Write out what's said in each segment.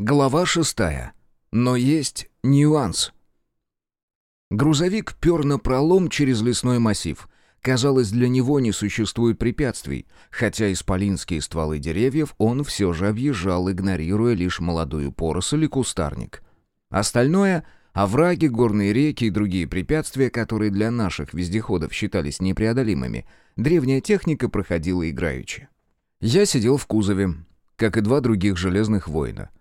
Глава шестая. Но есть нюанс. Грузовик пер на пролом через лесной массив. Казалось, для него не существует препятствий, хотя исполинские стволы деревьев он все же объезжал, игнорируя лишь молодую поросль и кустарник. Остальное — овраги, горные реки и другие препятствия, которые для наших вездеходов считались непреодолимыми, древняя техника проходила играючи. Я сидел в кузове, как и два других железных воина —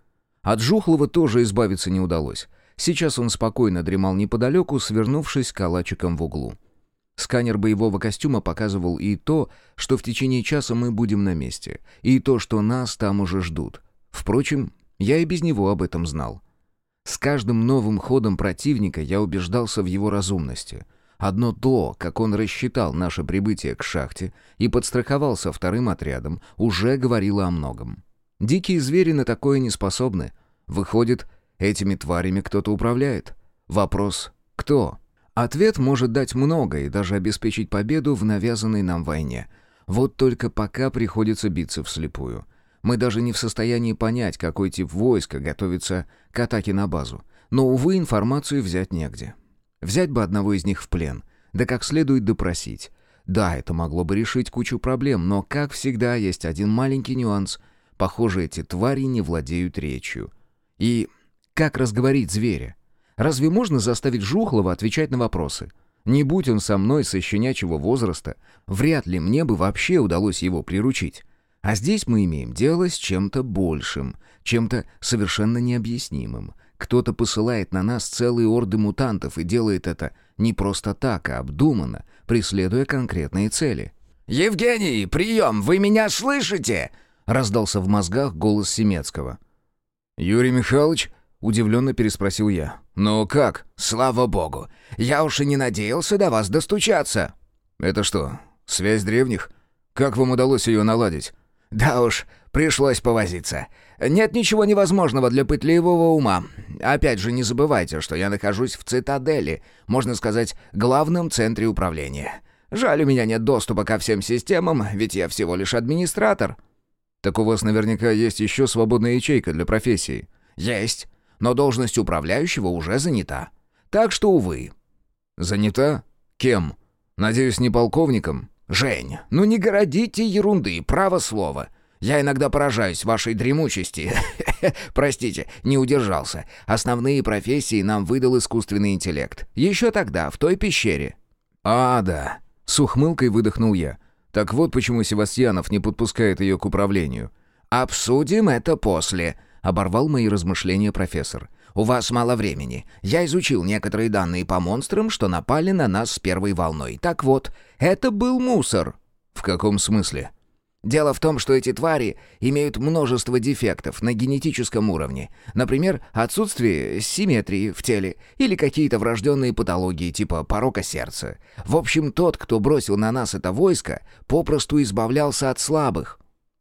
от Жухлова тоже избавиться не удалось. Сейчас он спокойно дремал неподалеку, свернувшись калачиком в углу. Сканер боевого костюма показывал и то, что в течение часа мы будем на месте, и то, что нас там уже ждут. Впрочем, я и без него об этом знал. С каждым новым ходом противника я убеждался в его разумности. Одно то, как он рассчитал наше прибытие к шахте и подстраховался вторым отрядом, уже говорило о многом. Дикие звери на такое не способны. Выходит, этими тварями кто-то управляет. Вопрос «Кто?». Ответ может дать много и даже обеспечить победу в навязанной нам войне. Вот только пока приходится биться вслепую. Мы даже не в состоянии понять, какой тип войска готовится к атаке на базу. Но, увы, информацию взять негде. Взять бы одного из них в плен, да как следует допросить. Да, это могло бы решить кучу проблем, но, как всегда, есть один маленький нюанс — Похоже, эти твари не владеют речью. И как разговорить зверя? Разве можно заставить Жухлова отвечать на вопросы? Не будь он со мной со щенячьего возраста, вряд ли мне бы вообще удалось его приручить. А здесь мы имеем дело с чем-то большим, чем-то совершенно необъяснимым. Кто-то посылает на нас целые орды мутантов и делает это не просто так, а обдуманно, преследуя конкретные цели. «Евгений, прием! Вы меня слышите?» Раздался в мозгах голос Семецкого. «Юрий Михайлович?» — удивленно переспросил я. «Но как?» «Слава богу! Я уж и не надеялся до вас достучаться!» «Это что, связь древних? Как вам удалось ее наладить?» «Да уж, пришлось повозиться. Нет ничего невозможного для пытливого ума. Опять же, не забывайте, что я нахожусь в цитадели, можно сказать, главном центре управления. Жаль, у меня нет доступа ко всем системам, ведь я всего лишь администратор». Так у вас наверняка есть еще свободная ячейка для профессии. Есть, но должность управляющего уже занята. Так что, увы. Занята? Кем? Надеюсь, не полковником? Жень, ну не городите ерунды, право слово. Я иногда поражаюсь вашей дремучести. Простите, не удержался. Основные профессии нам выдал искусственный интеллект. Еще тогда, в той пещере. А, да. С ухмылкой выдохнул я. Так вот почему Севастьянов не подпускает ее к управлению. «Обсудим это после», — оборвал мои размышления профессор. «У вас мало времени. Я изучил некоторые данные по монстрам, что напали на нас с первой волной. Так вот, это был мусор». «В каком смысле?» Дело в том, что эти твари имеют множество дефектов на генетическом уровне. Например, отсутствие симметрии в теле или какие-то врожденные патологии типа порока сердца. В общем, тот, кто бросил на нас это войско, попросту избавлялся от слабых.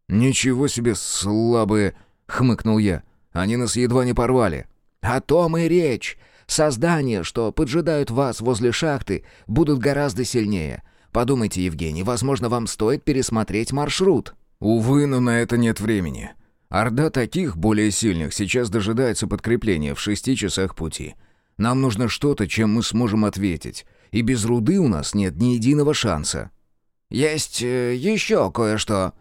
«Ничего себе слабые!» — хмыкнул я. «Они нас едва не порвали». «О том и речь. Создания, что поджидают вас возле шахты, будут гораздо сильнее. Подумайте, Евгений, возможно, вам стоит пересмотреть маршрут». «Увы, но на это нет времени. Орда таких, более сильных, сейчас дожидается подкрепления в шести часах пути. Нам нужно что-то, чем мы сможем ответить. И без руды у нас нет ни единого шанса». «Есть э, еще кое-что».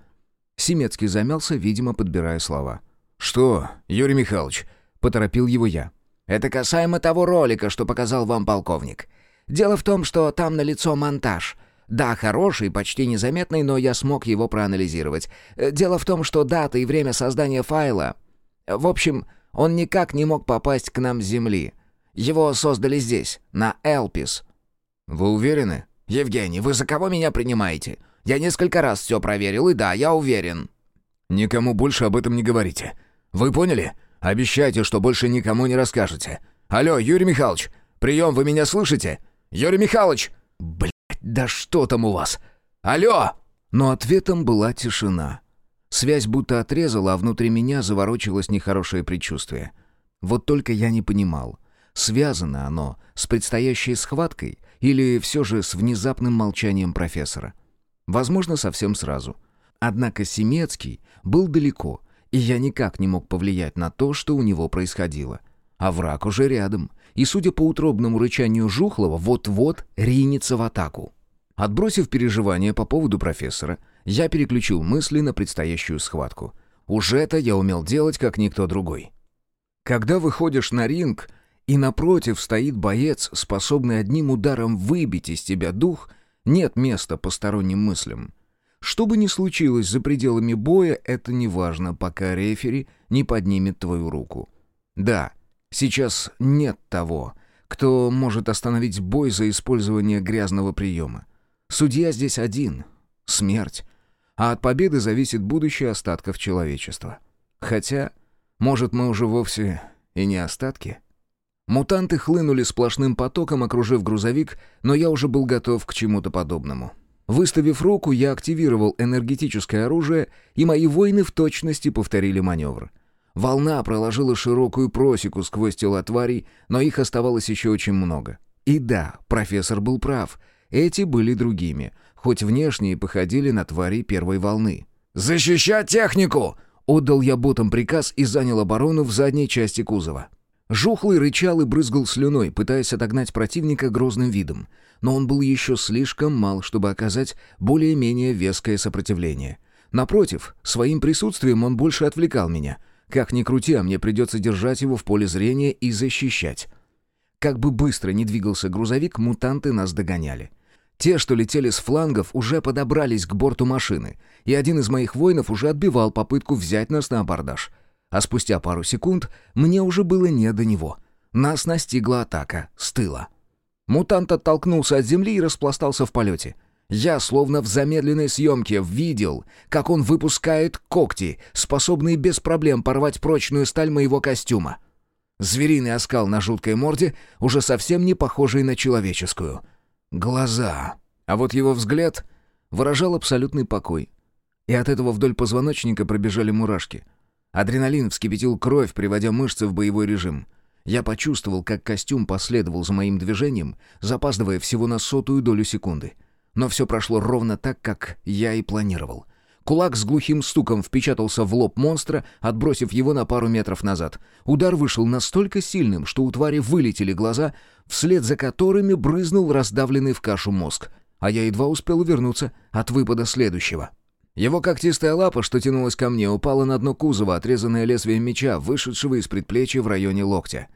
Семецкий замялся, видимо, подбирая слова. «Что, Юрий Михайлович?» — поторопил его я. «Это касаемо того ролика, что показал вам полковник. Дело в том, что там налицо монтаж. Да, хороший, почти незаметный, но я смог его проанализировать. Э, дело в том, что дата и время создания файла... В общем, он никак не мог попасть к нам с Земли. Его создали здесь, на Элпис. Вы уверены? Евгений, вы за кого меня принимаете? Я несколько раз все проверил, и да, я уверен. Никому больше об этом не говорите. Вы поняли? Обещайте, что больше никому не расскажете. Алло, Юрий Михайлович, прием, вы меня слышите? Юрий Михайлович! Блин. «Да что там у вас? Алло!» Но ответом была тишина. Связь будто отрезала, а внутри меня заворочилось нехорошее предчувствие. Вот только я не понимал, связано оно с предстоящей схваткой или все же с внезапным молчанием профессора. Возможно, совсем сразу. Однако Семецкий был далеко, И я никак не мог повлиять на то, что у него происходило. А враг уже рядом, и, судя по утробному рычанию Жухлова, вот-вот ринется в атаку. Отбросив переживания по поводу профессора, я переключил мысли на предстоящую схватку. Уже это я умел делать, как никто другой. Когда выходишь на ринг, и напротив стоит боец, способный одним ударом выбить из тебя дух, нет места посторонним мыслям. Что бы ни случилось за пределами боя, это не важно, пока рефери не поднимет твою руку. Да, сейчас нет того, кто может остановить бой за использование грязного приема. Судья здесь один — смерть. А от победы зависит будущее остатков человечества. Хотя, может, мы уже вовсе и не остатки? Мутанты хлынули сплошным потоком, окружив грузовик, но я уже был готов к чему-то подобному. Выставив руку, я активировал энергетическое оружие, и мои воины в точности повторили маневр. Волна проложила широкую просеку сквозь тела тварей, но их оставалось еще очень много. И да, профессор был прав. Эти были другими, хоть внешне и походили на твари первой волны. «Защищать технику!» Отдал я ботам приказ и занял оборону в задней части кузова. Жухлый рычал и брызгал слюной, пытаясь отогнать противника грозным видом. Но он был еще слишком мал, чтобы оказать более-менее веское сопротивление. Напротив, своим присутствием он больше отвлекал меня. Как ни крути, а мне придется держать его в поле зрения и защищать. Как бы быстро ни двигался грузовик, мутанты нас догоняли. Те, что летели с флангов, уже подобрались к борту машины, и один из моих воинов уже отбивал попытку взять нас на абордаж. А спустя пару секунд мне уже было не до него. Нас настигла атака с тыла. Мутант оттолкнулся от земли и распластался в полете. Я, словно в замедленной съемке, видел, как он выпускает когти, способные без проблем порвать прочную сталь моего костюма. Звериный оскал на жуткой морде, уже совсем не похожий на человеческую — Глаза. А вот его взгляд выражал абсолютный покой. И от этого вдоль позвоночника пробежали мурашки. Адреналин вскипятил кровь, приводя мышцы в боевой режим. Я почувствовал, как костюм последовал за моим движением, запаздывая всего на сотую долю секунды. Но все прошло ровно так, как я и планировал — Кулак с глухим стуком впечатался в лоб монстра, отбросив его на пару метров назад. Удар вышел настолько сильным, что у твари вылетели глаза, вслед за которыми брызнул раздавленный в кашу мозг. А я едва успел увернуться от выпада следующего. Его когтистая лапа, что тянулась ко мне, упала на дно кузова, отрезанное лезвием меча, вышедшего из предплечья в районе локтя.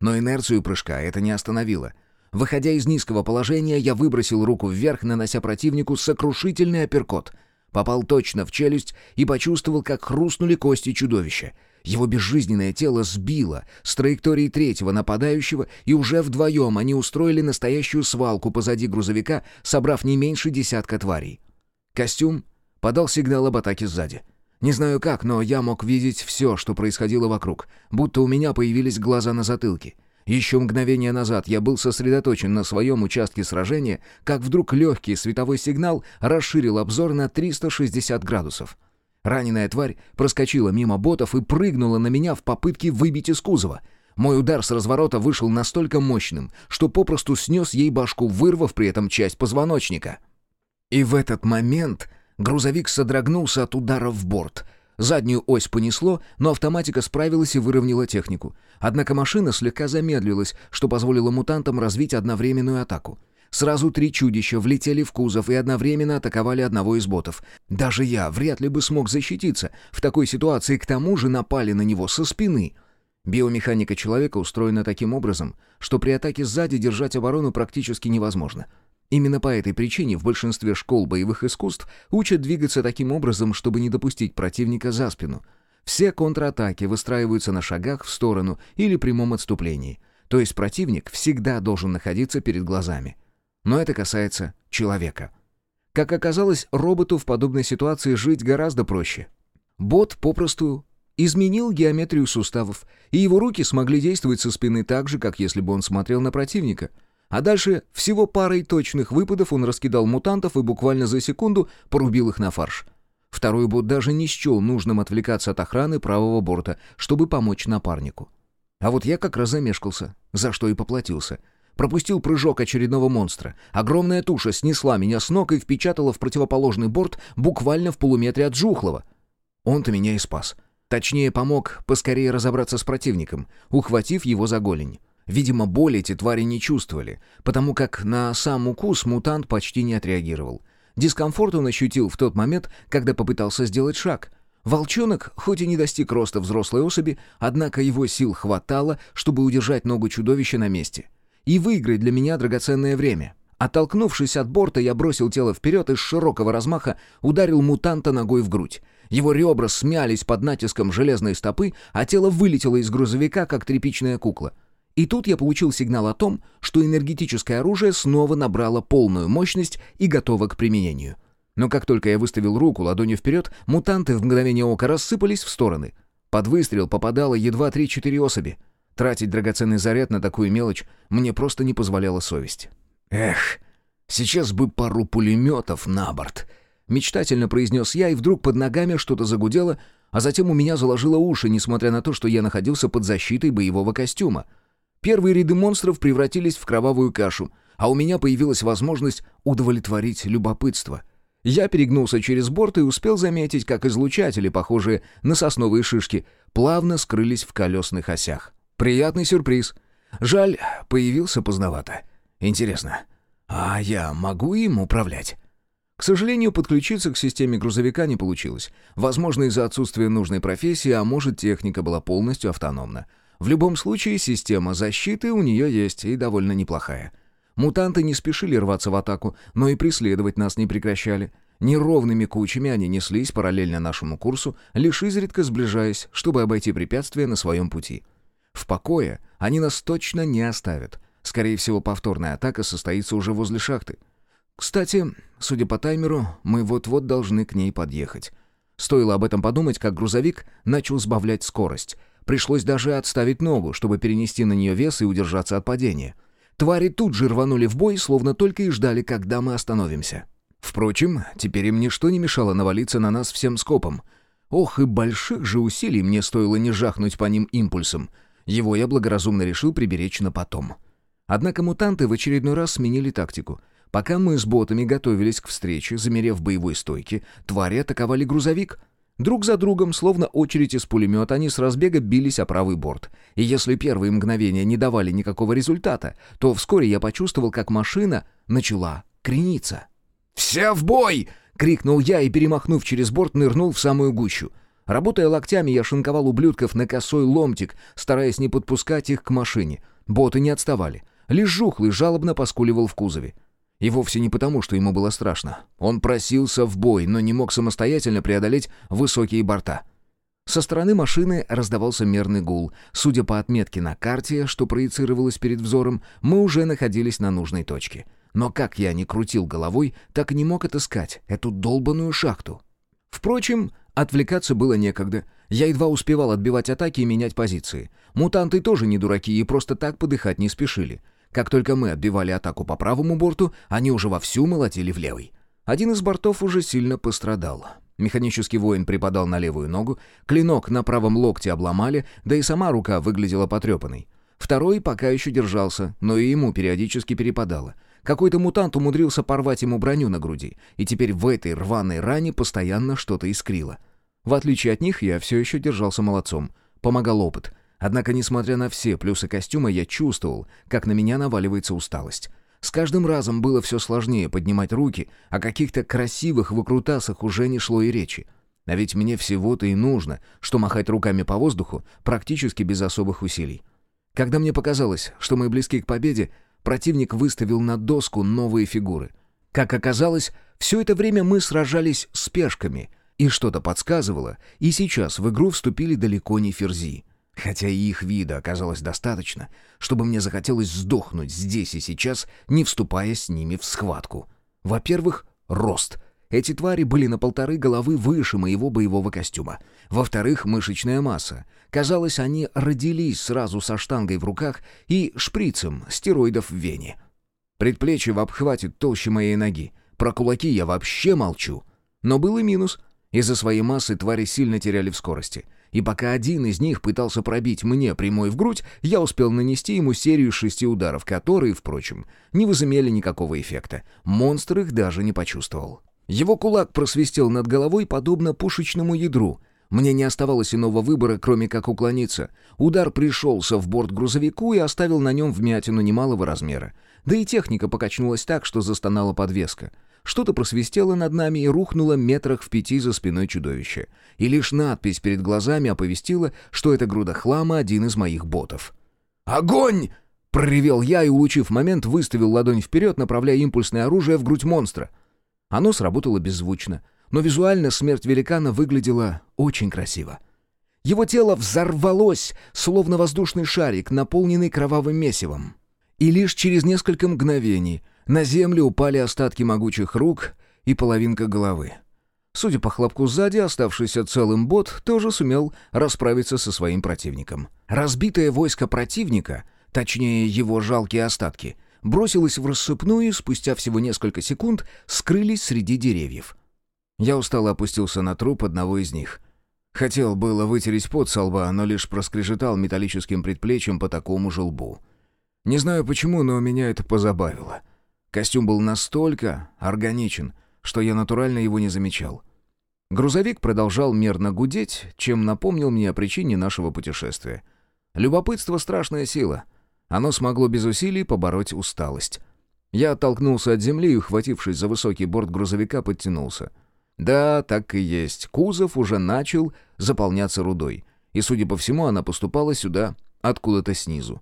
Но инерцию прыжка это не остановило. Выходя из низкого положения, я выбросил руку вверх, нанося противнику сокрушительный апперкот — Попал точно в челюсть и почувствовал, как хрустнули кости чудовища. Его безжизненное тело сбило с траектории третьего нападающего, и уже вдвоем они устроили настоящую свалку позади грузовика, собрав не меньше десятка тварей. Костюм подал сигнал об атаке сзади. Не знаю как, но я мог видеть все, что происходило вокруг, будто у меня появились глаза на затылке — еще мгновение назад я был сосредоточен на своем участке сражения, как вдруг легкий световой сигнал расширил обзор на 360 градусов. Раненая тварь проскочила мимо ботов и прыгнула на меня в попытке выбить из кузова. Мой удар с разворота вышел настолько мощным, что попросту снес ей башку, вырвав при этом часть позвоночника. И в этот момент грузовик содрогнулся от удара в борт — Заднюю ось понесло, но автоматика справилась и выровняла технику. Однако машина слегка замедлилась, что позволило мутантам развить одновременную атаку. Сразу три чудища влетели в кузов и одновременно атаковали одного из ботов. Даже я вряд ли бы смог защититься. В такой ситуации к тому же напали на него со спины. Биомеханика человека устроена таким образом, что при атаке сзади держать оборону практически невозможно. Именно по этой причине в большинстве школ боевых искусств учат двигаться таким образом, чтобы не допустить противника за спину. Все контратаки выстраиваются на шагах в сторону или прямом отступлении. То есть противник всегда должен находиться перед глазами. Но это касается человека. Как оказалось, роботу в подобной ситуации жить гораздо проще. Бот попросту изменил геометрию суставов, и его руки смогли действовать со спины так же, как если бы он смотрел на противника — а дальше всего парой точных выпадов он раскидал мутантов и буквально за секунду порубил их на фарш. Второй бот даже не счел нужным отвлекаться от охраны правого борта, чтобы помочь напарнику. А вот я как раз замешкался, за что и поплатился. Пропустил прыжок очередного монстра. Огромная туша снесла меня с ног и впечатала в противоположный борт буквально в полуметре от Жухлова. Он-то меня и спас. Точнее, помог поскорее разобраться с противником, ухватив его за голень. Видимо, боль эти твари не чувствовали, потому как на сам укус мутант почти не отреагировал. Дискомфорт он ощутил в тот момент, когда попытался сделать шаг. Волчонок, хоть и не достиг роста взрослой особи, однако его сил хватало, чтобы удержать ногу чудовища на месте. И выиграть для меня драгоценное время. Оттолкнувшись от борта, я бросил тело вперед и с широкого размаха ударил мутанта ногой в грудь. Его ребра смялись под натиском железной стопы, а тело вылетело из грузовика, как тряпичная кукла. И тут я получил сигнал о том, что энергетическое оружие снова набрало полную мощность и готово к применению. Но как только я выставил руку ладонью вперед, мутанты в мгновение ока рассыпались в стороны. Под выстрел попадало едва 3-4 особи. Тратить драгоценный заряд на такую мелочь мне просто не позволяла совесть. «Эх, сейчас бы пару пулеметов на борт!» Мечтательно произнес я, и вдруг под ногами что-то загудело, а затем у меня заложило уши, несмотря на то, что я находился под защитой боевого костюма — Первые ряды монстров превратились в кровавую кашу, а у меня появилась возможность удовлетворить любопытство. Я перегнулся через борт и успел заметить, как излучатели, похожие на сосновые шишки, плавно скрылись в колесных осях. Приятный сюрприз. Жаль, появился поздновато. Интересно, а я могу им управлять? К сожалению, подключиться к системе грузовика не получилось. Возможно, из-за отсутствия нужной профессии, а может, техника была полностью автономна. В любом случае, система защиты у нее есть и довольно неплохая. Мутанты не спешили рваться в атаку, но и преследовать нас не прекращали. Неровными кучами они неслись параллельно нашему курсу, лишь изредка сближаясь, чтобы обойти препятствия на своем пути. В покое они нас точно не оставят. Скорее всего, повторная атака состоится уже возле шахты. Кстати, судя по таймеру, мы вот-вот должны к ней подъехать. Стоило об этом подумать, как грузовик начал сбавлять скорость — Пришлось даже отставить ногу, чтобы перенести на нее вес и удержаться от падения. Твари тут же рванули в бой, словно только и ждали, когда мы остановимся. Впрочем, теперь им ничто не мешало навалиться на нас всем скопом. Ох, и больших же усилий мне стоило не жахнуть по ним импульсом. Его я благоразумно решил приберечь на потом. Однако мутанты в очередной раз сменили тактику. Пока мы с ботами готовились к встрече, замерев в боевой стойке, твари атаковали грузовик — Друг за другом, словно очередь из пулемета, они с разбега бились о правый борт. И если первые мгновения не давали никакого результата, то вскоре я почувствовал, как машина начала крениться. «Все в бой!» — крикнул я и, перемахнув через борт, нырнул в самую гущу. Работая локтями, я шинковал ублюдков на косой ломтик, стараясь не подпускать их к машине. Боты не отставали. Лишь жухлый жалобно поскуливал в кузове. И вовсе не потому, что ему было страшно. Он просился в бой, но не мог самостоятельно преодолеть высокие борта. Со стороны машины раздавался мерный гул. Судя по отметке на карте, что проецировалось перед взором, мы уже находились на нужной точке. Но как я ни крутил головой, так и не мог отыскать эту долбаную шахту. Впрочем, отвлекаться было некогда. Я едва успевал отбивать атаки и менять позиции. Мутанты тоже не дураки и просто так подыхать не спешили. Как только мы отбивали атаку по правому борту, они уже вовсю молотили в левый. Один из бортов уже сильно пострадал. Механический воин припадал на левую ногу, клинок на правом локте обломали, да и сама рука выглядела потрепанной. Второй пока еще держался, но и ему периодически перепадало. Какой-то мутант умудрился порвать ему броню на груди, и теперь в этой рваной ране постоянно что-то искрило. В отличие от них, я все еще держался молодцом. Помогал опыт. Однако, несмотря на все плюсы костюма, я чувствовал, как на меня наваливается усталость. С каждым разом было все сложнее поднимать руки, о каких-то красивых выкрутасах уже не шло и речи. А ведь мне всего-то и нужно, что махать руками по воздуху практически без особых усилий. Когда мне показалось, что мы близки к победе, противник выставил на доску новые фигуры. Как оказалось, все это время мы сражались с пешками, и что-то подсказывало, и сейчас в игру вступили далеко не ферзи. Хотя и их вида оказалось достаточно, чтобы мне захотелось сдохнуть здесь и сейчас, не вступая с ними в схватку. Во-первых, рост. Эти твари были на полторы головы выше моего боевого костюма. Во-вторых, мышечная масса. Казалось, они родились сразу со штангой в руках и шприцем стероидов в вене. Предплечье в обхвате толще моей ноги. Про кулаки я вообще молчу. Но был и минус. Из-за своей массы твари сильно теряли в скорости — и пока один из них пытался пробить мне прямой в грудь, я успел нанести ему серию шести ударов, которые, впрочем, не возымели никакого эффекта. Монстр их даже не почувствовал. Его кулак просвистел над головой, подобно пушечному ядру. Мне не оставалось иного выбора, кроме как уклониться. Удар пришелся в борт грузовику и оставил на нем вмятину немалого размера. Да и техника покачнулась так, что застонала подвеска. Что-то просвистело над нами и рухнуло метрах в пяти за спиной чудовища. И лишь надпись перед глазами оповестила, что это груда хлама один из моих ботов. «Огонь!» — проревел я и, улучив момент, выставил ладонь вперед, направляя импульсное оружие в грудь монстра. Оно сработало беззвучно, но визуально смерть великана выглядела очень красиво. Его тело взорвалось, словно воздушный шарик, наполненный кровавым месивом. И лишь через несколько мгновений на землю упали остатки могучих рук и половинка головы. Судя по хлопку сзади, оставшийся целым бот тоже сумел расправиться со своим противником. Разбитое войско противника, точнее его жалкие остатки, бросилось в рассыпную и спустя всего несколько секунд скрылись среди деревьев. Я устало опустился на труп одного из них. Хотел было вытереть пот со лба, но лишь проскрежетал металлическим предплечьем по такому же лбу. Не знаю почему, но меня это позабавило. Костюм был настолько органичен, что я натурально его не замечал. Грузовик продолжал мерно гудеть, чем напомнил мне о причине нашего путешествия. Любопытство — страшная сила. Оно смогло без усилий побороть усталость. Я оттолкнулся от земли и, ухватившись за высокий борт грузовика, подтянулся. Да, так и есть. Кузов уже начал заполняться рудой. И, судя по всему, она поступала сюда откуда-то снизу.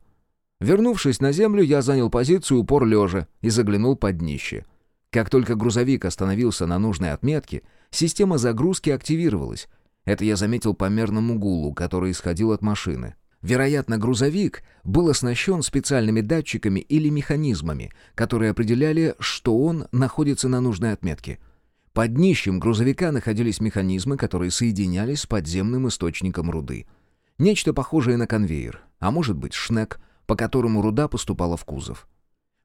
Вернувшись на землю, я занял позицию упор лежа и заглянул под днище. Как только грузовик остановился на нужной отметке, система загрузки активировалась. Это я заметил по мерному гулу, который исходил от машины. Вероятно, грузовик был оснащен специальными датчиками или механизмами, которые определяли, что он находится на нужной отметке. Под днищем грузовика находились механизмы, которые соединялись с подземным источником руды. Нечто похожее на конвейер, а может быть шнек, по которому руда поступала в кузов.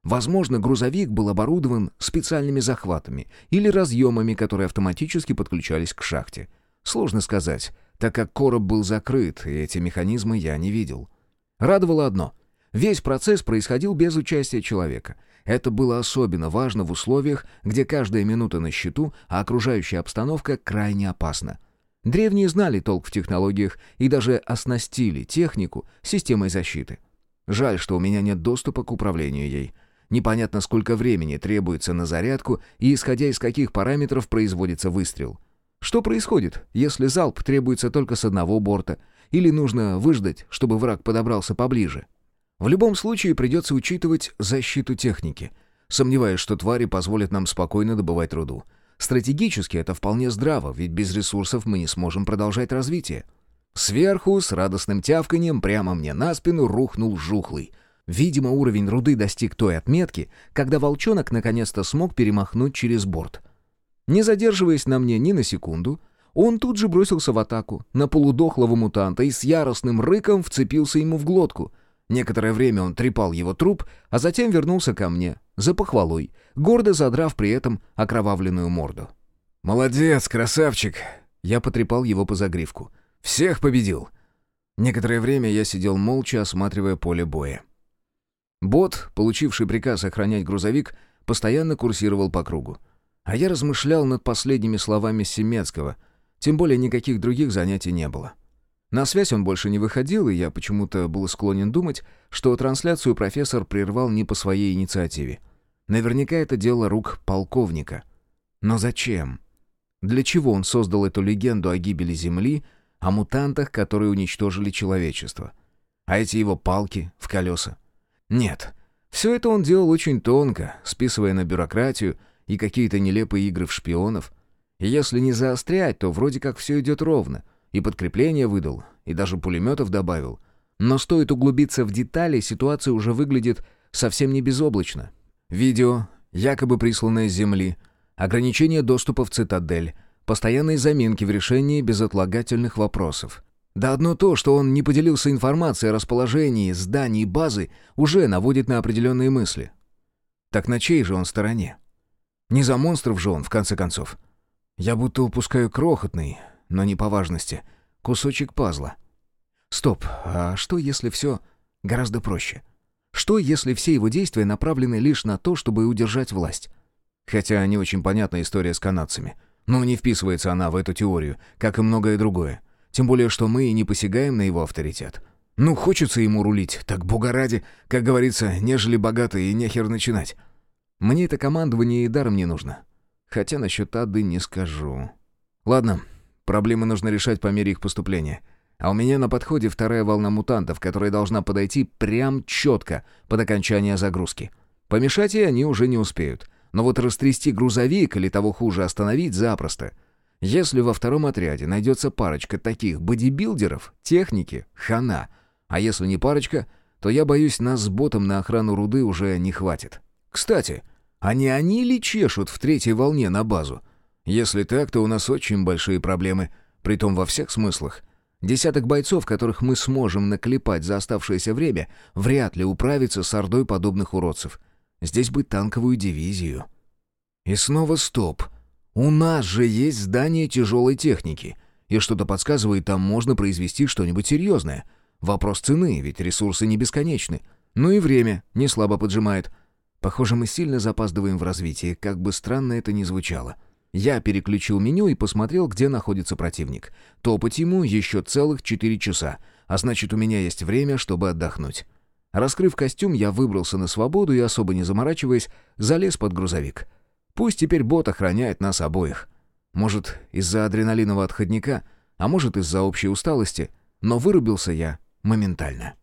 Возможно, грузовик был оборудован специальными захватами или разъемами, которые автоматически подключались к шахте. Сложно сказать, так как короб был закрыт, и эти механизмы я не видел. Радовало одно — весь процесс происходил без участия человека — это было особенно важно в условиях, где каждая минута на счету, а окружающая обстановка крайне опасна. Древние знали толк в технологиях и даже оснастили технику системой защиты. Жаль, что у меня нет доступа к управлению ей. Непонятно, сколько времени требуется на зарядку и исходя из каких параметров производится выстрел. Что происходит, если залп требуется только с одного борта, или нужно выждать, чтобы враг подобрался поближе? В любом случае придется учитывать защиту техники. Сомневаюсь, что твари позволят нам спокойно добывать руду. Стратегически это вполне здраво, ведь без ресурсов мы не сможем продолжать развитие. Сверху, с радостным тявканьем, прямо мне на спину рухнул жухлый. Видимо, уровень руды достиг той отметки, когда волчонок наконец-то смог перемахнуть через борт. Не задерживаясь на мне ни на секунду, он тут же бросился в атаку на полудохлого мутанта и с яростным рыком вцепился ему в глотку — Некоторое время он трепал его труп, а затем вернулся ко мне, за похвалой, гордо задрав при этом окровавленную морду. «Молодец, красавчик!» Я потрепал его по загривку. «Всех победил!» Некоторое время я сидел молча, осматривая поле боя. Бот, получивший приказ охранять грузовик, постоянно курсировал по кругу. А я размышлял над последними словами Семецкого, тем более никаких других занятий не было. На связь он больше не выходил, и я почему-то был склонен думать, что трансляцию профессор прервал не по своей инициативе. Наверняка это дело рук полковника. Но зачем? Для чего он создал эту легенду о гибели Земли, о мутантах, которые уничтожили человечество? А эти его палки в колеса? Нет, все это он делал очень тонко, списывая на бюрократию и какие-то нелепые игры в шпионов. И если не заострять, то вроде как все идет ровно — и подкрепление выдал, и даже пулеметов добавил. Но стоит углубиться в детали, ситуация уже выглядит совсем не безоблачно. Видео, якобы присланное с Земли, ограничение доступа в цитадель, постоянные заминки в решении безотлагательных вопросов. Да одно то, что он не поделился информацией о расположении зданий базы, уже наводит на определенные мысли. Так на чьей же он стороне? Не за монстров же он, в конце концов. Я будто упускаю крохотный, но не по важности. Кусочек пазла. Стоп, а что если все гораздо проще? Что если все его действия направлены лишь на то, чтобы удержать власть? Хотя не очень понятна история с канадцами. Но не вписывается она в эту теорию, как и многое другое. Тем более, что мы и не посягаем на его авторитет. Ну, хочется ему рулить, так бога ради, как говорится, нежели богатый и нехер начинать. Мне это командование и даром не нужно. Хотя насчет Ады не скажу. Ладно, проблемы нужно решать по мере их поступления. А у меня на подходе вторая волна мутантов, которая должна подойти прям четко под окончание загрузки. Помешать ей они уже не успеют. Но вот растрясти грузовик или того хуже остановить запросто. Если во втором отряде найдется парочка таких бодибилдеров, техники, хана. А если не парочка, то я боюсь, нас с ботом на охрану руды уже не хватит. Кстати, а не они ли чешут в третьей волне на базу? Если так, то у нас очень большие проблемы, притом во всех смыслах. Десяток бойцов, которых мы сможем наклепать за оставшееся время, вряд ли управится с ордой подобных уродцев. Здесь бы танковую дивизию. И снова стоп. У нас же есть здание тяжелой техники. И что-то подсказывает, там можно произвести что-нибудь серьезное. Вопрос цены, ведь ресурсы не бесконечны. Ну и время не слабо поджимает. Похоже, мы сильно запаздываем в развитии, как бы странно это ни звучало. Я переключил меню и посмотрел, где находится противник. Топать ему еще целых четыре часа, а значит, у меня есть время, чтобы отдохнуть. Раскрыв костюм, я выбрался на свободу и, особо не заморачиваясь, залез под грузовик. Пусть теперь бот охраняет нас обоих. Может, из-за адреналинового отходника, а может, из-за общей усталости, но вырубился я моментально.